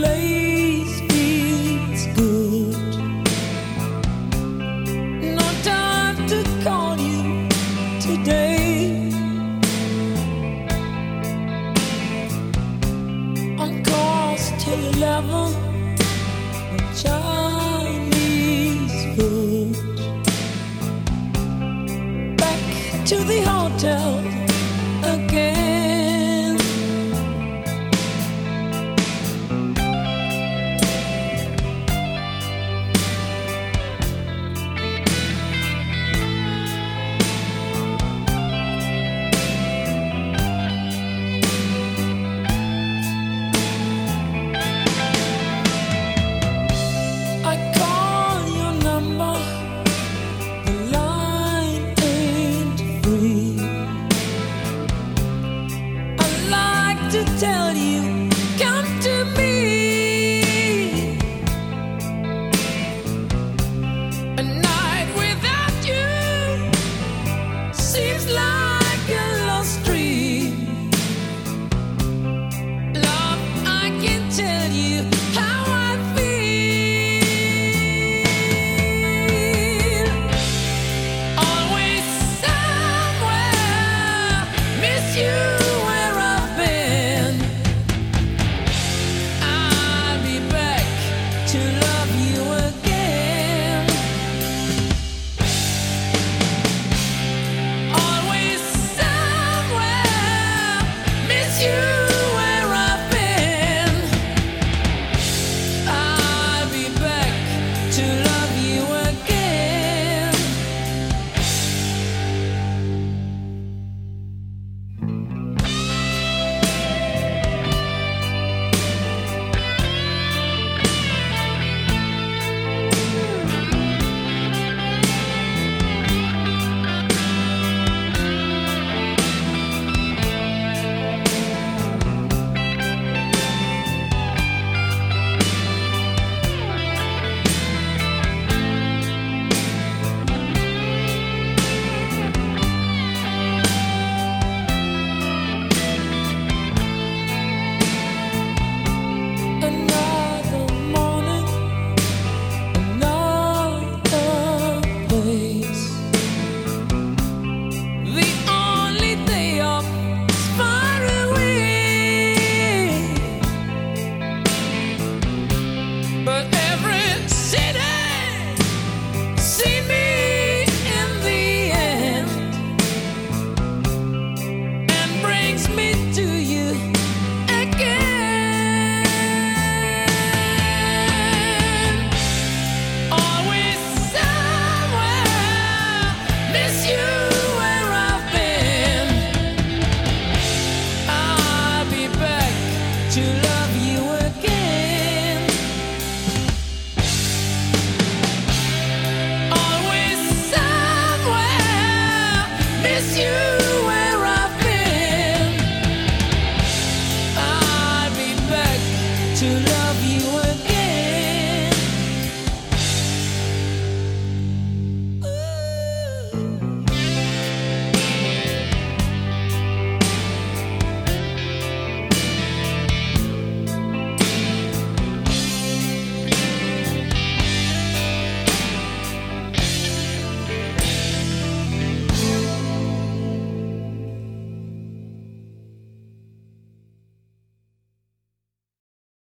lay to tell you. love you again. you.